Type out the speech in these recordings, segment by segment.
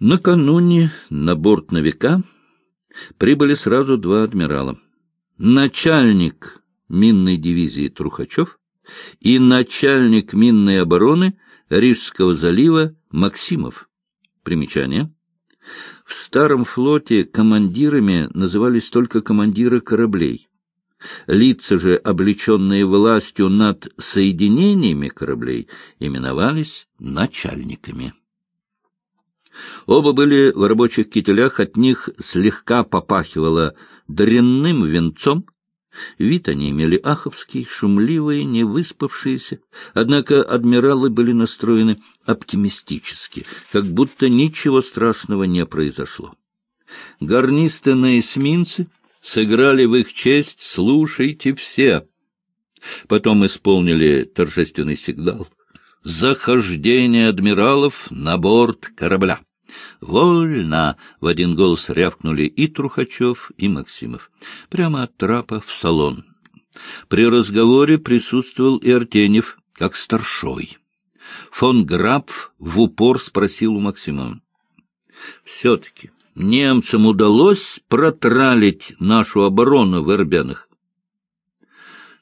Накануне на борт «Новика» прибыли сразу два адмирала. Начальник минной дивизии Трухачев и начальник минной обороны Рижского залива Максимов. Примечание. В старом флоте командирами назывались только командиры кораблей. Лица же, облеченные властью над соединениями кораблей, именовались начальниками. Оба были в рабочих кителях, от них слегка попахивало дрянным венцом. Вид они имели аховский, шумливые, невыспавшиеся, однако адмиралы были настроены оптимистически, как будто ничего страшного не произошло. Гарнисты на эсминце сыграли в их честь «Слушайте все». Потом исполнили торжественный сигнал «Захождение адмиралов на борт корабля». «Вольно!» — в один голос рявкнули и Трухачев, и Максимов. Прямо от трапа в салон. При разговоре присутствовал и Артенев, как старшой. Фон Граб в упор спросил у Максимова. «Все-таки немцам удалось протралить нашу оборону в Эрбянах?»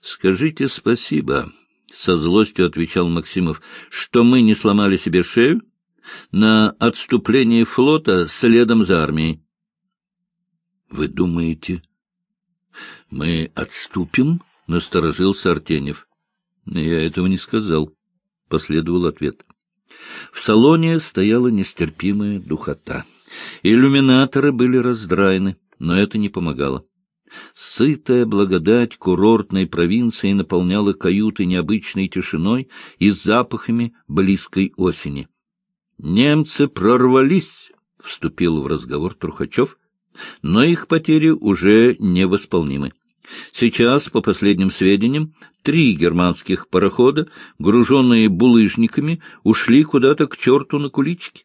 «Скажите спасибо», — со злостью отвечал Максимов, — «что мы не сломали себе шею?» На отступление флота следом за армией. — Вы думаете, мы отступим? — насторожился Артенев. — Я этого не сказал, — последовал ответ. В салоне стояла нестерпимая духота. Иллюминаторы были раздраены, но это не помогало. Сытая благодать курортной провинции наполняла каюты необычной тишиной и запахами близкой осени. Немцы прорвались, — вступил в разговор Трухачев, — но их потери уже невосполнимы. Сейчас, по последним сведениям, три германских парохода, груженные булыжниками, ушли куда-то к черту на куличке.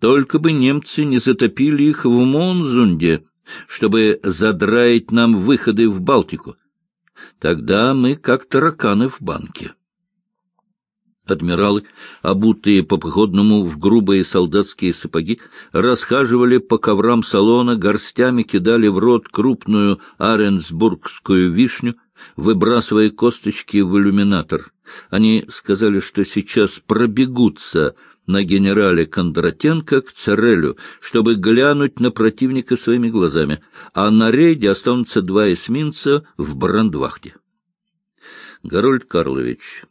Только бы немцы не затопили их в Монзунде, чтобы задраить нам выходы в Балтику. Тогда мы как тараканы в банке. Адмиралы, обутые по походному в грубые солдатские сапоги, расхаживали по коврам салона, горстями кидали в рот крупную аренсбургскую вишню, выбрасывая косточки в иллюминатор. Они сказали, что сейчас пробегутся на генерале Кондратенко к Церелю, чтобы глянуть на противника своими глазами, а на рейде останутся два эсминца в Брандвахте. Гарольд Карлович,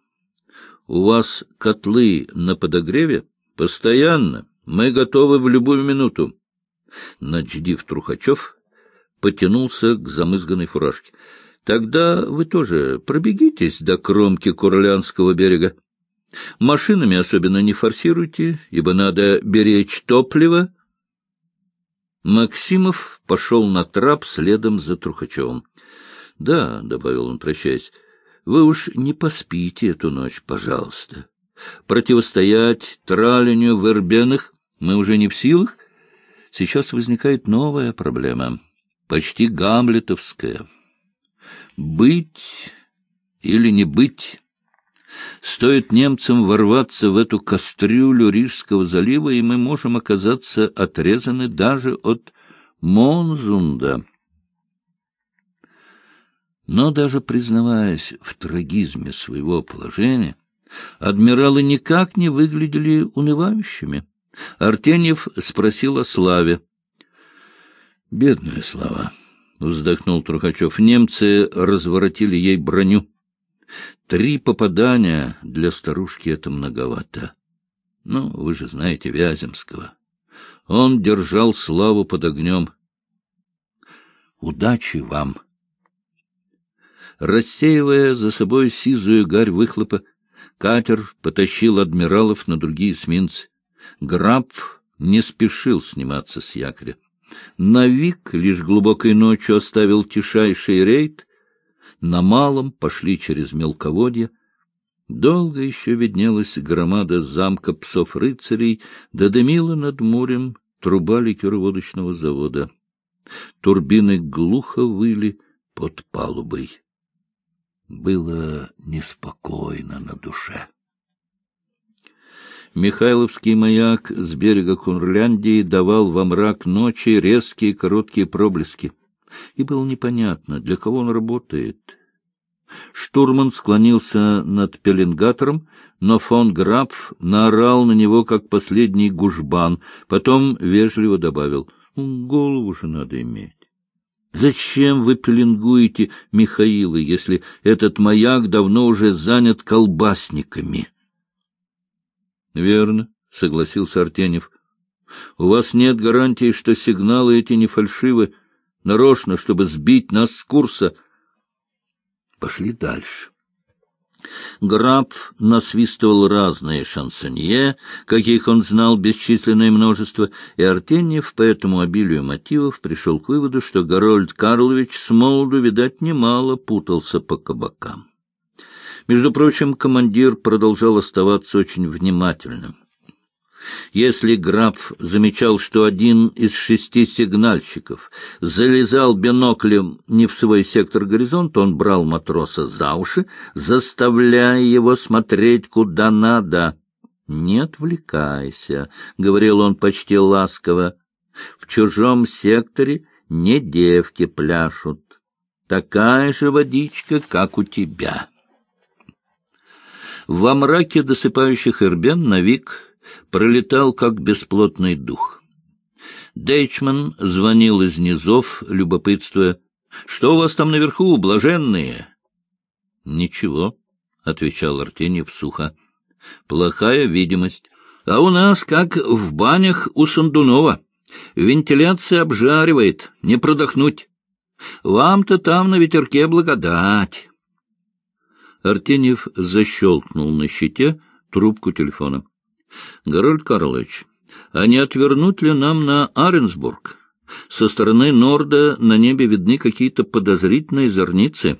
у вас котлы на подогреве? Постоянно. Мы готовы в любую минуту. Начдив Трухачев потянулся к замызганной фуражке. Тогда вы тоже пробегитесь до кромки Курлянского берега. Машинами особенно не форсируйте, ибо надо беречь топливо. Максимов пошел на трап следом за Трухачевым. — Да, — добавил он, прощаясь, — вы уж не поспите эту ночь, пожалуйста. Противостоять тралению в Эрбенах мы уже не в силах. Сейчас возникает новая проблема, почти гамлетовская. Быть или не быть? Стоит немцам ворваться в эту кастрюлю Рижского залива, и мы можем оказаться отрезаны даже от Монзунда. Но даже признаваясь в трагизме своего положения, адмиралы никак не выглядели унывающими. Артеньев спросил о славе. — Бедная слава, — вздохнул Трухачев. — Немцы разворотили ей броню. Три попадания для старушки — это многовато. Ну, вы же знаете Вяземского. Он держал славу под огнем. Удачи вам! — Рассеивая за собой сизую гарь выхлопа, катер потащил адмиралов на другие эсминцы. Граб не спешил сниматься с якоря. Навик лишь глубокой ночью оставил тишайший рейд. На малом пошли через мелководье. Долго еще виднелась громада замка псов-рыцарей, да над морем труба ликероводочного завода. Турбины глухо выли под палубой. Было неспокойно на душе. Михайловский маяк с берега Кунрляндии давал во мрак ночи резкие короткие проблески. И было непонятно, для кого он работает. Штурман склонился над пеленгатором, но фон Граф наорал на него, как последний гужбан, потом вежливо добавил, «Голову же надо иметь». Зачем вы пеленгуете Михаила, если этот маяк давно уже занят колбасниками? — Верно, — согласился Артенев. — У вас нет гарантии, что сигналы эти не фальшивы, нарочно, чтобы сбить нас с курса. Пошли дальше. Граб насвистывал разные шансонье, каких он знал бесчисленное множество, и Артеньев по этому обилию мотивов пришел к выводу, что Горольд Карлович с молоду, видать, немало путался по кабакам. Между прочим, командир продолжал оставаться очень внимательным. Если граф замечал, что один из шести сигнальщиков залезал биноклем не в свой сектор горизонта, он брал матроса за уши, заставляя его смотреть куда надо. — Не отвлекайся, — говорил он почти ласково. — В чужом секторе не девки пляшут. Такая же водичка, как у тебя. Во мраке досыпающих эрбен Навик пролетал как бесплотный дух. Дейчман звонил из низов, любопытствуя. — Что у вас там наверху, блаженные? — Ничего, — отвечал Артеньев сухо. — Плохая видимость. А у нас, как в банях у Сандунова. Вентиляция обжаривает, не продохнуть. Вам-то там на ветерке благодать. Артеньев защелкнул на щите трубку телефона. — Горольд Карлович, а не отвернуть ли нам на Аренсбург? Со стороны Норда на небе видны какие-то подозрительные зорницы.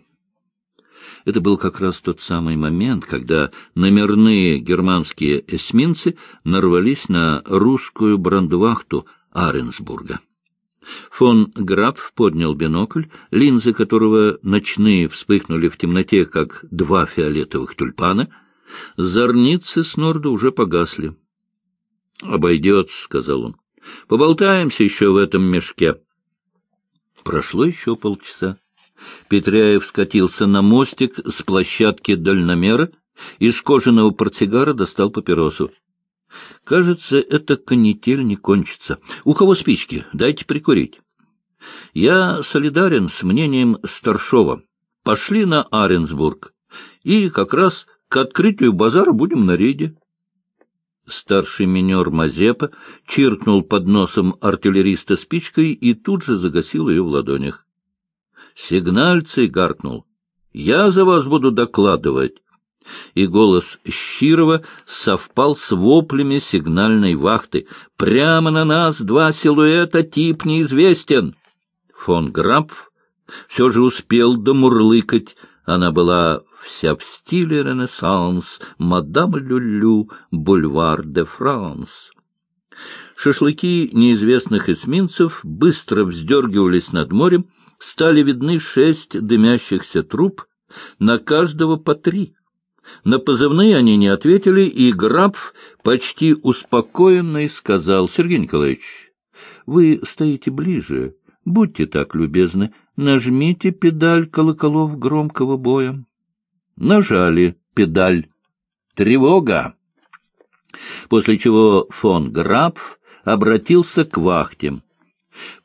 Это был как раз тот самый момент, когда номерные германские эсминцы нарвались на русскую брандвахту Аренсбурга. Фон Граф поднял бинокль, линзы которого ночные вспыхнули в темноте, как два фиолетовых тюльпана — Зорницы с Норда уже погасли. — Обойдется, — сказал он. — Поболтаемся еще в этом мешке. Прошло еще полчаса. Петряев скатился на мостик с площадки дальномера, из кожаного портсигара достал папиросу. — Кажется, эта канитель не кончится. У кого спички? Дайте прикурить. Я солидарен с мнением Старшова. Пошли на Аренсбург. И как раз к открытию базара будем на рейде. Старший минер Мазепа чиркнул под носом артиллериста спичкой и тут же загасил ее в ладонях. Сигнальцей гаркнул. «Я за вас буду докладывать». И голос Щирова совпал с воплями сигнальной вахты. «Прямо на нас два силуэта, тип неизвестен». Фон Грапф все же успел домурлыкать. Она была вся в стиле Ренессанс, мадам Люлю, бульвар де Франс. Шашлыки неизвестных эсминцев быстро вздергивались над морем, стали видны шесть дымящихся труб, на каждого по три. На позывные они не ответили, и Грабф почти успокоенный сказал, — Сергей Николаевич, вы стоите ближе, будьте так любезны, нажмите педаль колоколов громкого боя. Нажали педаль. Тревога! После чего фон Граф обратился к вахте.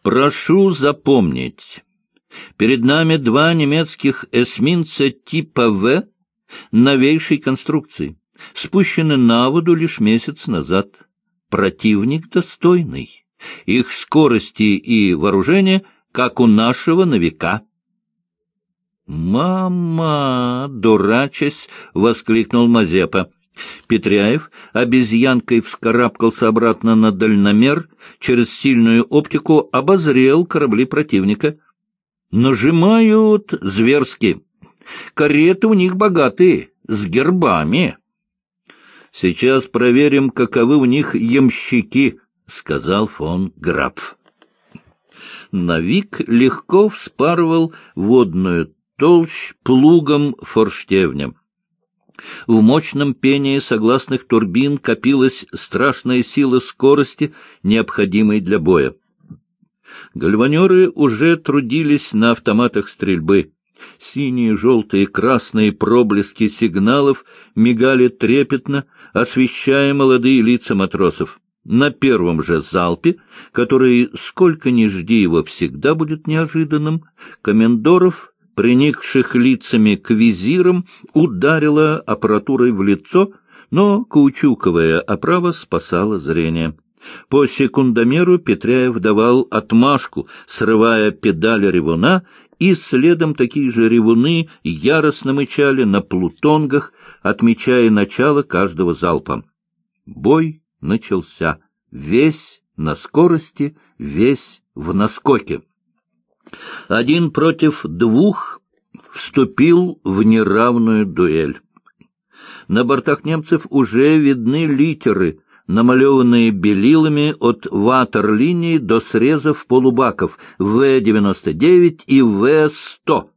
«Прошу запомнить, перед нами два немецких эсминца типа «В» новейшей конструкции, спущены на воду лишь месяц назад. Противник достойный. Их скорости и вооружение, как у нашего на века. «Мама!» — дурачась, воскликнул Мазепа. Петряев обезьянкой вскарабкался обратно на дальномер, через сильную оптику обозрел корабли противника. «Нажимают зверски. Кареты у них богатые, с гербами». «Сейчас проверим, каковы у них ямщики», — сказал фон Навик легко вспарывал водную толщ плугом форштевня. В мощном пении согласных турбин копилась страшная сила скорости, необходимой для боя. Гальванеры уже трудились на автоматах стрельбы. Синие, желтые, красные проблески сигналов мигали трепетно, освещая молодые лица матросов. На первом же залпе, который, сколько ни жди его, всегда будет неожиданным, комендоров, приникших лицами к визирам, ударила аппаратурой в лицо, но каучуковая оправа спасала зрение. По секундомеру Петряев давал отмашку, срывая педаль ревуна, и следом такие же ревуны яростно мычали на плутонгах, отмечая начало каждого залпа. Бой начался. Весь на скорости, весь в наскоке. Один против двух вступил в неравную дуэль. На бортах немцев уже видны литеры — намалеванные белилами от ватерлинии до срезов полубаков В-99 и В-100.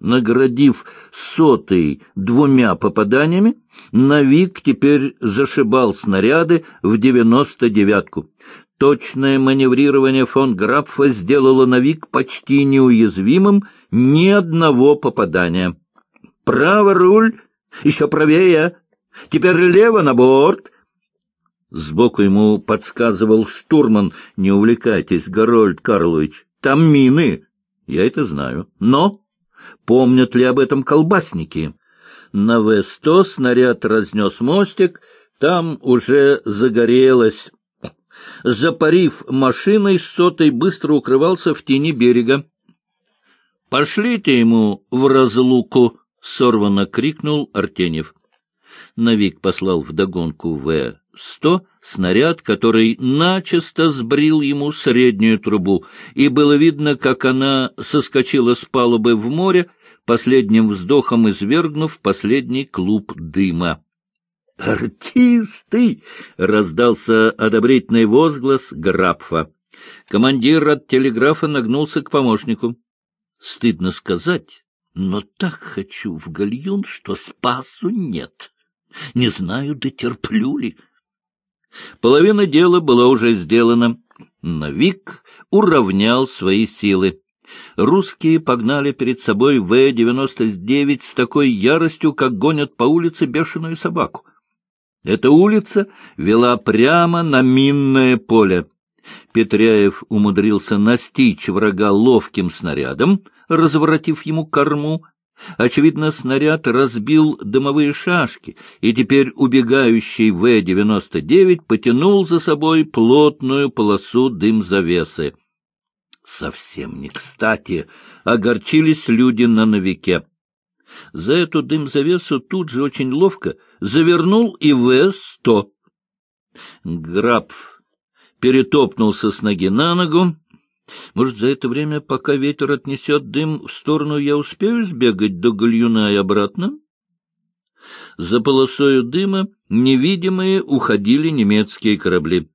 Наградив сотый двумя попаданиями, Навик теперь зашибал снаряды в девяносто девятку. Точное маневрирование фон Грапфа сделало Навик почти неуязвимым ни одного попадания. «Право руль! Еще правее! Теперь лево на борт!» Сбоку ему подсказывал штурман. «Не увлекайтесь, Горольд Карлович, там мины!» «Я это знаю. Но помнят ли об этом колбасники?» На В-100 снаряд разнес мостик, там уже загорелось. Запарив машиной, сотой быстро укрывался в тени берега. «Пошлите ему в разлуку!» — сорвано крикнул Артеньев. Навик послал вдогонку В-100 снаряд, который начисто сбрил ему среднюю трубу, и было видно, как она соскочила с палубы в море, последним вздохом извергнув последний клуб дыма. «Артисты!» — раздался одобрительный возглас Грапфа. Командир от телеграфа нагнулся к помощнику. «Стыдно сказать, но так хочу в гальюн, что спасу нет». Не знаю, дотерплю ли. Половина дела была уже сделана. Навик уравнял свои силы. Русские погнали перед собой В-99 с такой яростью, как гонят по улице бешеную собаку. Эта улица вела прямо на минное поле. Петряев умудрился настичь врага ловким снарядом, разворотив ему корму, Очевидно, снаряд разбил дымовые шашки, и теперь убегающий В-99 потянул за собой плотную полосу дым-завесы. Совсем не кстати огорчились люди на новике. За эту дым-завесу тут же очень ловко завернул и В-100. Граб перетопнулся с ноги на ногу, может, за это время, пока ветер отнесет дым в сторону, я успею сбегать до гальюна и обратно? За полосою дыма невидимые уходили немецкие корабли.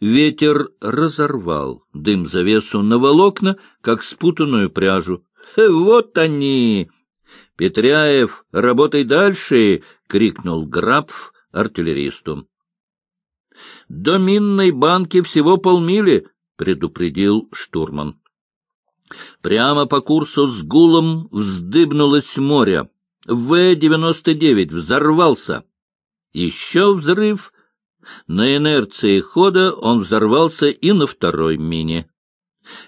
Ветер разорвал дым-завесу на волокна, как спутанную пряжу. «Вот они!» «Петряев, работай дальше!» — крикнул Грабф артиллеристу. «До минной банки всего полмили предупредил штурман. Прямо по курсу с гулом вздыбнулось море. В-99 взорвался. Еще взрыв. На инерции хода он взорвался и на второй мине.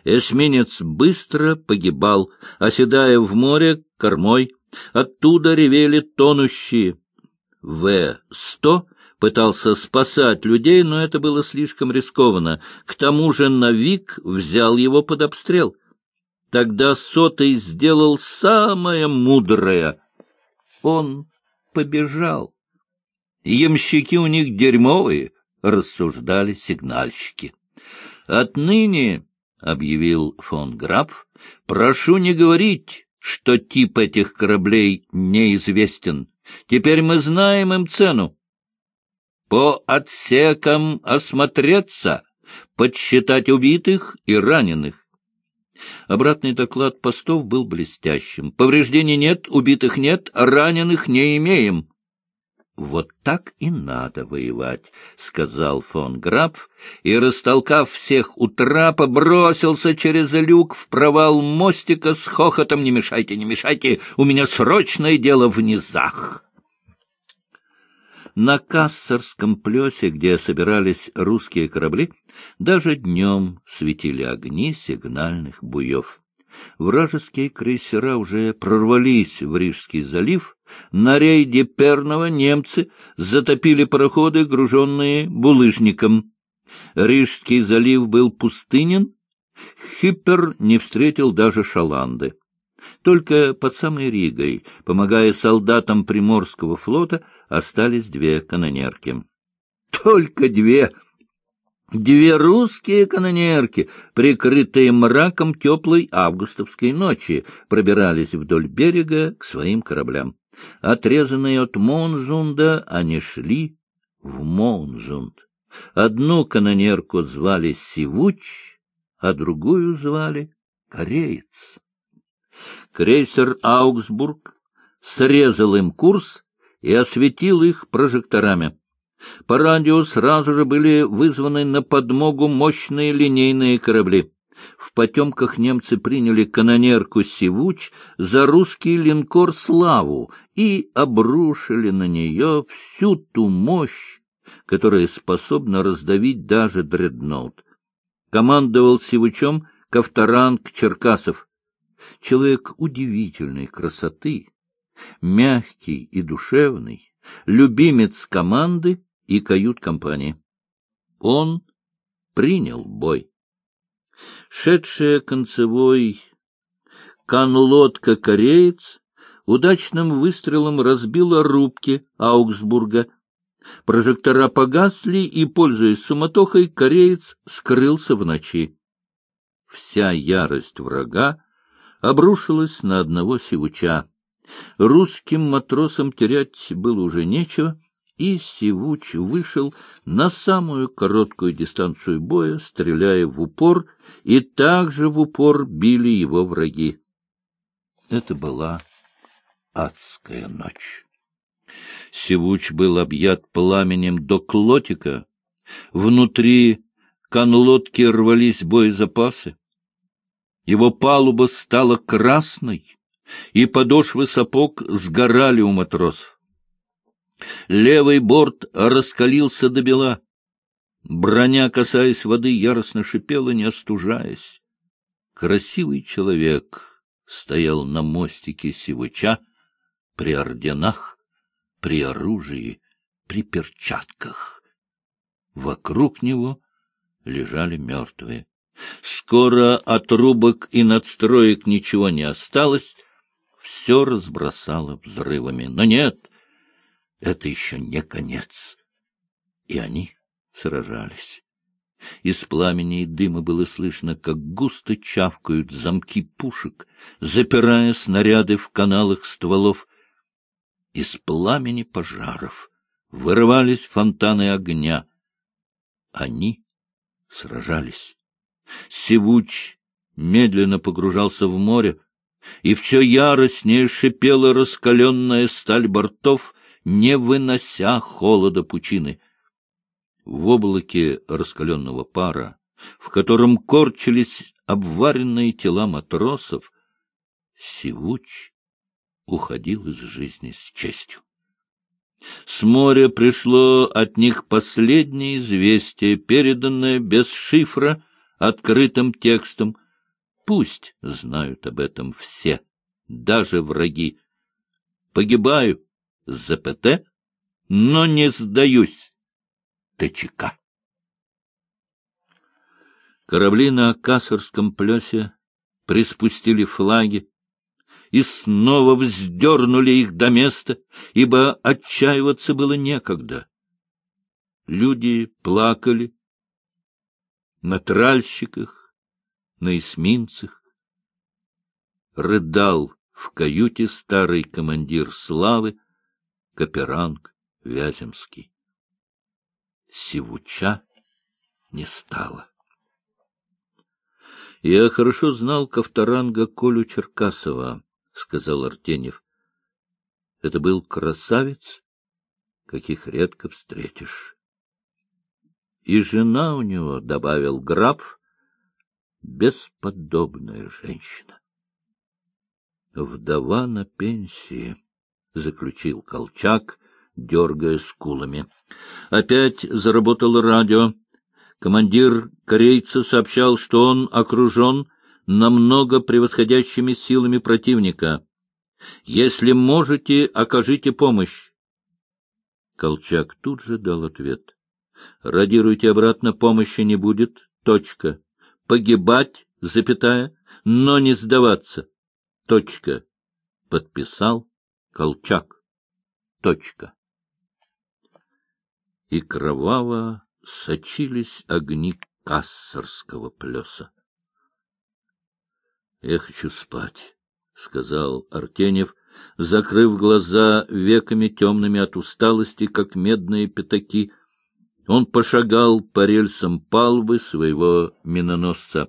Эсминец быстро погибал, оседая в море кормой. Оттуда ревели тонущие. В-100 пытался спасать людей, но это было слишком рискованно. К тому же Навик взял его под обстрел. Тогда Сотый сделал самое мудрое. Он побежал. Ямщики у них дерьмовые, — рассуждали сигнальщики. Отныне, — объявил фон Граф, — прошу не говорить, что тип этих кораблей неизвестен. Теперь мы знаем им цену по отсекам осмотреться, подсчитать убитых и раненых. Обратный доклад постов был блестящим. Повреждений нет, убитых нет, раненых не имеем. — Вот так и надо воевать, — сказал фон Граф, и, растолкав всех у трапа, бросился через люк в провал мостика с хохотом «Не мешайте, не мешайте, у меня срочное дело в низах!» На Кассарском плесе, где собирались русские корабли, даже днем светили огни сигнальных буев. Вражеские крейсера уже прорвались в Рижский залив. На рейде Перного немцы затопили пароходы, груженные булыжником. Рижский залив был пустынен. Хиппер не встретил даже шаланды. Только под самой Ригой, помогая солдатам Приморского флота, остались две канонерки. Только две! Две русские канонерки, прикрытые мраком теплой августовской ночи, пробирались вдоль берега к своим кораблям. Отрезанные от Монзунда, они шли в Монзунд. Одну канонерку звали Сивуч, а другую звали Кореец. Крейсер «Аугсбург» срезал им курс и осветил их прожекторами. По радио сразу же были вызваны на подмогу мощные линейные корабли. В потемках немцы приняли канонерку «Сивуч» за русский линкор «Славу» и обрушили на нее всю ту мощь, которая способна раздавить даже дредноут. Командовал Сивучом Ковторанг Черкасов. Человек удивительной красоты, мягкий и душевный, любимец команды и кают-компании. Он принял бой. Шедшая концевой канлодка-кореец удачным выстрелом разбила рубки Аугсбурга. Прожектора погасли, и, пользуясь суматохой, кореец скрылся в ночи. Вся ярость врага обрушилась на одного сивуча. Русским матросам терять было уже нечего, и Сивуч вышел на самую короткую дистанцию боя, стреляя в упор, и также в упор били его враги. Это была адская ночь. Сивуч был объят пламенем до клотика. Внутри конлодки рвались боезапасы. Его палуба стала красной, и подошвы сапог сгорали у матросов. Левый борт раскалился до бела. Броня, касаясь воды, яростно шипела, не остужаясь. Красивый человек стоял на мостике Сивыча, при орденах, при оружии, при перчатках. Вокруг него лежали мертвые. Скоро от рубок и надстроек ничего не осталось, все разбросало взрывами. Но нет, это еще не конец. И они сражались. Из пламени и дыма было слышно, как густо чавкают замки пушек, запирая снаряды в каналах стволов. Из пламени пожаров вырывались фонтаны огня. Они сражались. Севуч медленно погружался в море, и все яростнее шипела раскаленная сталь бортов, не вынося холода пучины. В облаке раскаленного пара, в котором корчились обваренные тела матросов, Сивуч уходил из жизни с честью. С моря пришло от них последнее известие, переданное без шифра, открытым текстом. Пусть знают об этом все, даже враги. Погибаю, ЗПТ, но не сдаюсь. ТЧК. Корабли на Кассарском плесе приспустили флаги и снова вздернули их до места, ибо отчаиваться было некогда. Люди плакали на тральщиках, на эсминцах. Рыдал в каюте старый командир славы, Каперанг Вяземский. Сивуча не стало. — Я хорошо знал Ковторанга Колю Черкасова, — сказал Артеньев. — Это был красавец, каких редко встретишь. И жена у него, — добавил граф, — бесподобная женщина. Вдова на пенсии, — заключил Колчак, дергая скулами. Опять заработало радио. Командир корейца сообщал, что он окружен намного превосходящими силами противника. «Если можете, окажите помощь». Колчак тут же дал ответ. «Радируйте обратно, помощи не будет. Точка. Погибать, запятая, но не сдаваться. Точка. Подписал Колчак. Точка. И кроваво сочились огни кассарского плеса. — Я хочу спать, — сказал Артенев, закрыв глаза веками темными от усталости, как медные пятаки. Он пошагал по рельсам палубы своего миноносца.